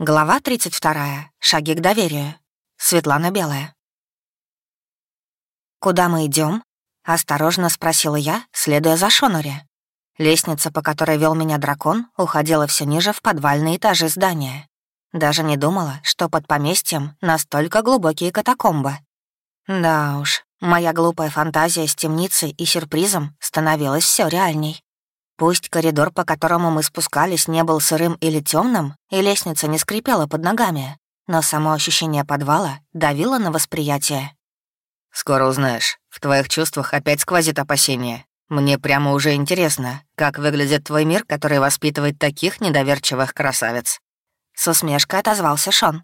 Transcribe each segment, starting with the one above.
Глава 32. Шаги к доверию. Светлана Белая. «Куда мы идем? осторожно спросила я, следуя за Шонори. Лестница, по которой вел меня дракон, уходила все ниже в подвальные этажи здания. Даже не думала, что под поместьем настолько глубокие катакомбы. Да уж, моя глупая фантазия с темницей и сюрпризом становилась все реальней. Пусть коридор, по которому мы спускались, не был сырым или темным, и лестница не скрипела под ногами, но само ощущение подвала давило на восприятие. «Скоро узнаешь. В твоих чувствах опять сквозит опасение. Мне прямо уже интересно, как выглядит твой мир, который воспитывает таких недоверчивых красавиц». С усмешкой отозвался Шон.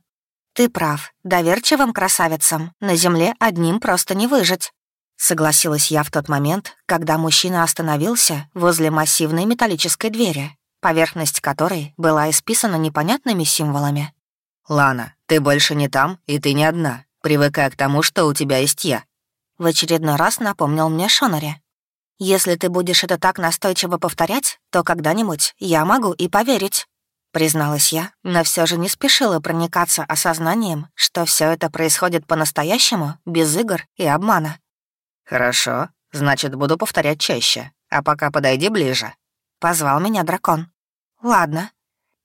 «Ты прав. Доверчивым красавицам на земле одним просто не выжить. Согласилась я в тот момент, когда мужчина остановился возле массивной металлической двери, поверхность которой была исписана непонятными символами. «Лана, ты больше не там, и ты не одна. Привыкай к тому, что у тебя есть я». В очередной раз напомнил мне Шонари. «Если ты будешь это так настойчиво повторять, то когда-нибудь я могу и поверить», призналась я, но все же не спешила проникаться осознанием, что все это происходит по-настоящему, без игр и обмана. «Хорошо, значит, буду повторять чаще. А пока подойди ближе». Позвал меня дракон. «Ладно».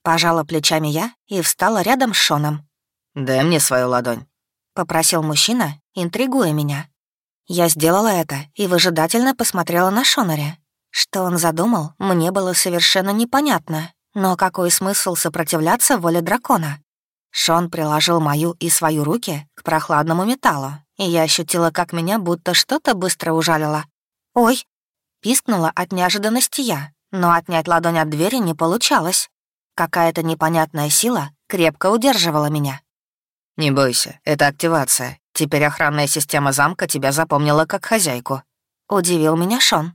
Пожала плечами я и встала рядом с Шоном. «Дай мне свою ладонь», — попросил мужчина, интригуя меня. Я сделала это и выжидательно посмотрела на Шонаре. Что он задумал, мне было совершенно непонятно. Но какой смысл сопротивляться воле дракона? Шон приложил мою и свою руки к прохладному металлу, и я ощутила, как меня будто что-то быстро ужалило. «Ой!» — пискнула от неожиданности я, но отнять ладонь от двери не получалось. Какая-то непонятная сила крепко удерживала меня. «Не бойся, это активация. Теперь охранная система замка тебя запомнила как хозяйку», — удивил меня Шон.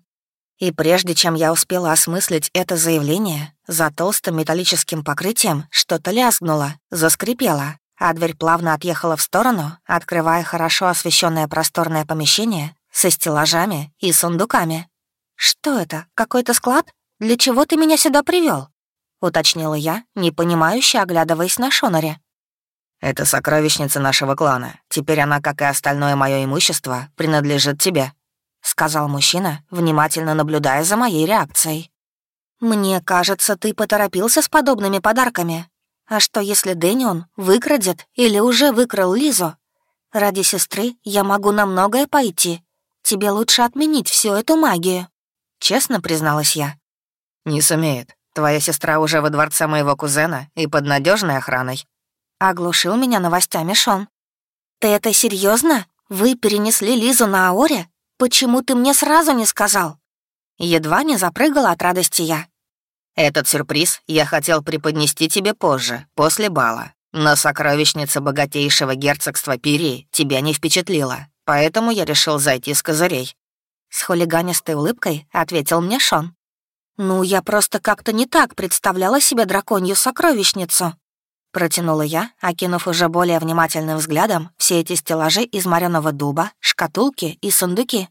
И прежде чем я успела осмыслить это заявление, за толстым металлическим покрытием что-то лязгнуло, заскрипело, а дверь плавно отъехала в сторону, открывая хорошо освещенное просторное помещение со стеллажами и сундуками. «Что это? Какой-то склад? Для чего ты меня сюда привел? уточнила я, непонимающе оглядываясь на Шонаре. «Это сокровищница нашего клана. Теперь она, как и остальное мое имущество, принадлежит тебе», — сказал мужчина, внимательно наблюдая за моей реакцией. «Мне кажется, ты поторопился с подобными подарками», а что, если Дэнион выкрадет или уже выкрал Лизу? Ради сестры я могу на многое пойти. Тебе лучше отменить всю эту магию. Честно призналась я. Не сумеет. Твоя сестра уже во дворце моего кузена и под надежной охраной. Оглушил меня новостями Шон. Ты это серьезно? Вы перенесли Лизу на Аоре? Почему ты мне сразу не сказал? Едва не запрыгала от радости я. Этот сюрприз я хотел преподнести тебе позже, после бала. Но сокровищница богатейшего герцогства Пирии тебя не впечатлила, поэтому я решил зайти с козырей». С хулиганистой улыбкой ответил мне Шон. «Ну, я просто как-то не так представляла себе драконью сокровищницу». Протянула я, окинув уже более внимательным взглядом все эти стеллажи из мореного дуба, шкатулки и сундуки.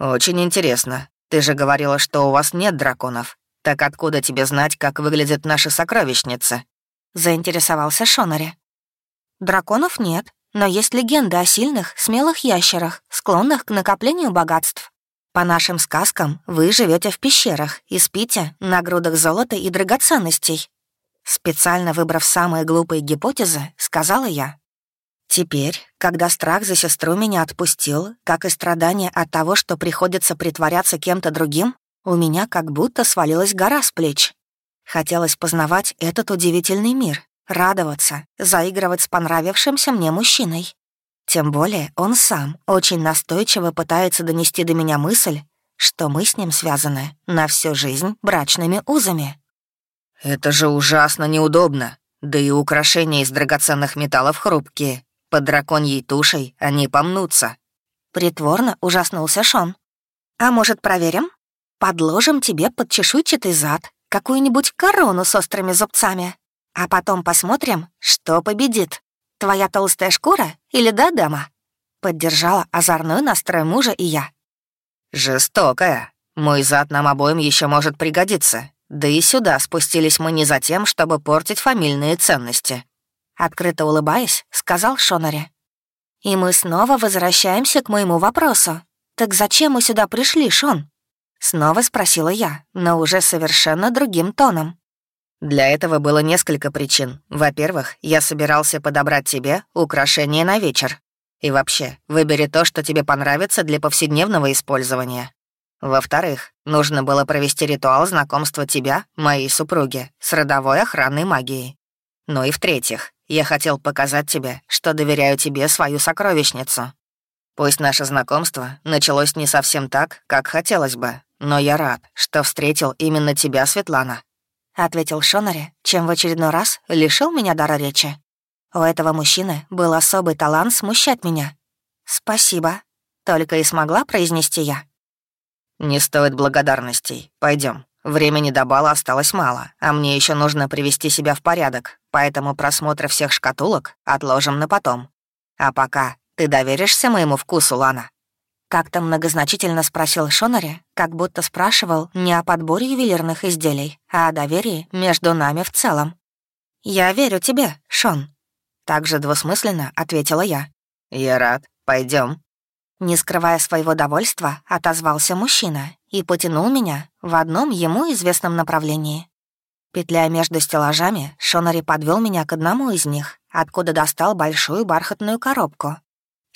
«Очень интересно. Ты же говорила, что у вас нет драконов. «Так откуда тебе знать, как выглядят наши сокровищницы?» — заинтересовался Шонари. «Драконов нет, но есть легенды о сильных, смелых ящерах, склонных к накоплению богатств. По нашим сказкам, вы живете в пещерах и спите на грудах золота и драгоценностей». Специально выбрав самые глупые гипотезы, сказала я. Теперь, когда страх за сестру меня отпустил, как и страдания от того, что приходится притворяться кем-то другим, у меня как будто свалилась гора с плеч. Хотелось познавать этот удивительный мир, радоваться, заигрывать с понравившимся мне мужчиной. Тем более он сам очень настойчиво пытается донести до меня мысль, что мы с ним связаны на всю жизнь брачными узами. «Это же ужасно неудобно. Да и украшения из драгоценных металлов хрупкие. Под драконьей тушей они помнутся». Притворно ужаснулся Шон. «А может, проверим?» Подложим тебе под чешуйчатый зад какую-нибудь корону с острыми зубцами, а потом посмотрим, что победит, твоя толстая шкура или дадама?» Поддержала озорной настрой мужа и я. «Жестокая. Мой зад нам обоим еще может пригодиться. Да и сюда спустились мы не за тем, чтобы портить фамильные ценности». Открыто улыбаясь, сказал Шонари. «И мы снова возвращаемся к моему вопросу. Так зачем мы сюда пришли, Шон?» Снова спросила я, но уже совершенно другим тоном. Для этого было несколько причин. Во-первых, я собирался подобрать тебе украшение на вечер. И вообще, выбери то, что тебе понравится для повседневного использования. Во-вторых, нужно было провести ритуал знакомства тебя, моей супруги, с родовой охранной магией. Ну и в-третьих, я хотел показать тебе, что доверяю тебе свою сокровищницу. Пусть наше знакомство началось не совсем так, как хотелось бы, но я рад, что встретил именно тебя, Светлана. Ответил Шонари, чем в очередной раз лишил меня дара речи. У этого мужчины был особый талант смущать меня. «Спасибо», — только и смогла произнести я. «Не стоит благодарностей. Пойдем. Времени до бала осталось мало, а мне еще нужно привести себя в порядок, поэтому просмотр всех шкатулок отложим на потом. А пока ты доверишься моему вкусу, Лана?» Как-то многозначительно спросил Шонари, как будто спрашивал не о подборе ювелирных изделий, а о доверии между нами в целом. «Я верю тебе, Шон», — также двусмысленно ответила я. «Я рад. Пойдем. Не скрывая своего довольства, отозвался мужчина и потянул меня в одном ему известном направлении. Петляя между стеллажами, Шонари подвел меня к одному из них, откуда достал большую бархатную коробку.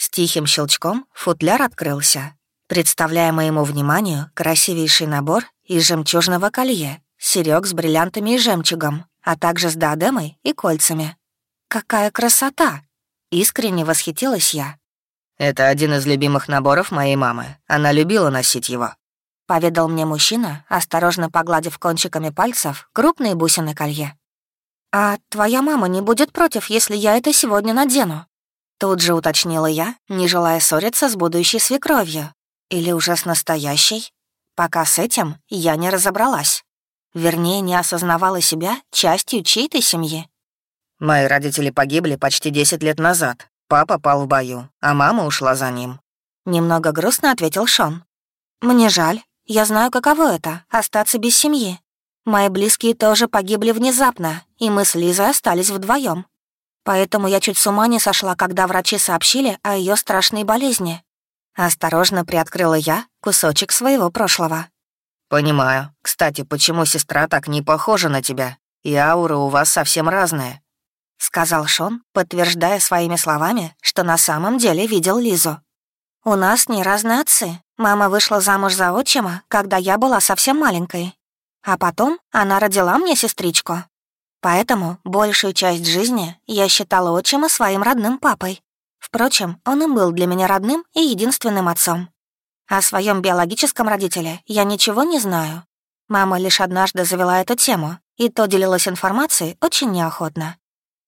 С тихим щелчком футляр открылся, представляя моему вниманию красивейший набор из жемчужного колье, серёг с бриллиантами и жемчугом, а также с диадемой и кольцами. «Какая красота!» — искренне восхитилась я. «Это один из любимых наборов моей мамы. Она любила носить его», — поведал мне мужчина, осторожно погладив кончиками пальцев крупные бусины колье. «А твоя мама не будет против, если я это сегодня надену?» Тут же уточнила я, не желая ссориться с будущей свекровью. Или уже с настоящей. Пока с этим я не разобралась. Вернее, не осознавала себя частью чьей-то семьи. «Мои родители погибли почти 10 лет назад. Папа пал в бою, а мама ушла за ним. Немного грустно ответил Шон. «Мне жаль. Я знаю, каково это — остаться без семьи. Мои близкие тоже погибли внезапно, и мы с Лизой остались вдвоем. Поэтому я чуть с ума не сошла, когда врачи сообщили о ее страшной болезни. Осторожно приоткрыла я кусочек своего прошлого. «Понимаю. Кстати, почему сестра так не похожа на тебя? И аура у вас совсем разная сказал Шон, подтверждая своими словами, что на самом деле видел Лизу. «У нас не разные отцы. Мама вышла замуж за отчима, когда я была совсем маленькой. А потом она родила мне сестричку. Поэтому большую часть жизни я считала отчима своим родным папой. Впрочем, он и был для меня родным и единственным отцом. О своем биологическом родителе я ничего не знаю. Мама лишь однажды завела эту тему, и то делилась информацией очень неохотно.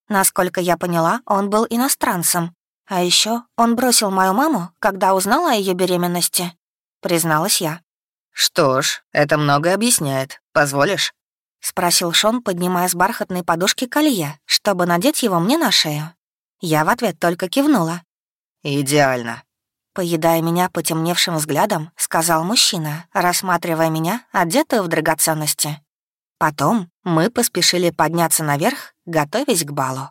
Насколько я поняла, он был иностранцем. А еще он бросил мою маму, когда узнала о ее беременности. Призналась я. «Что ж, это многое объясняет. Позволишь?» — спросил Шон, поднимая с бархатной подушки колье, чтобы надеть его мне на шею. Я в ответ только кивнула. «Идеально», Поедая меня потемневшим взглядом, сказал мужчина, рассматривая меня, одетую в драгоценности. Потом мы поспешили подняться наверх, готовясь к балу.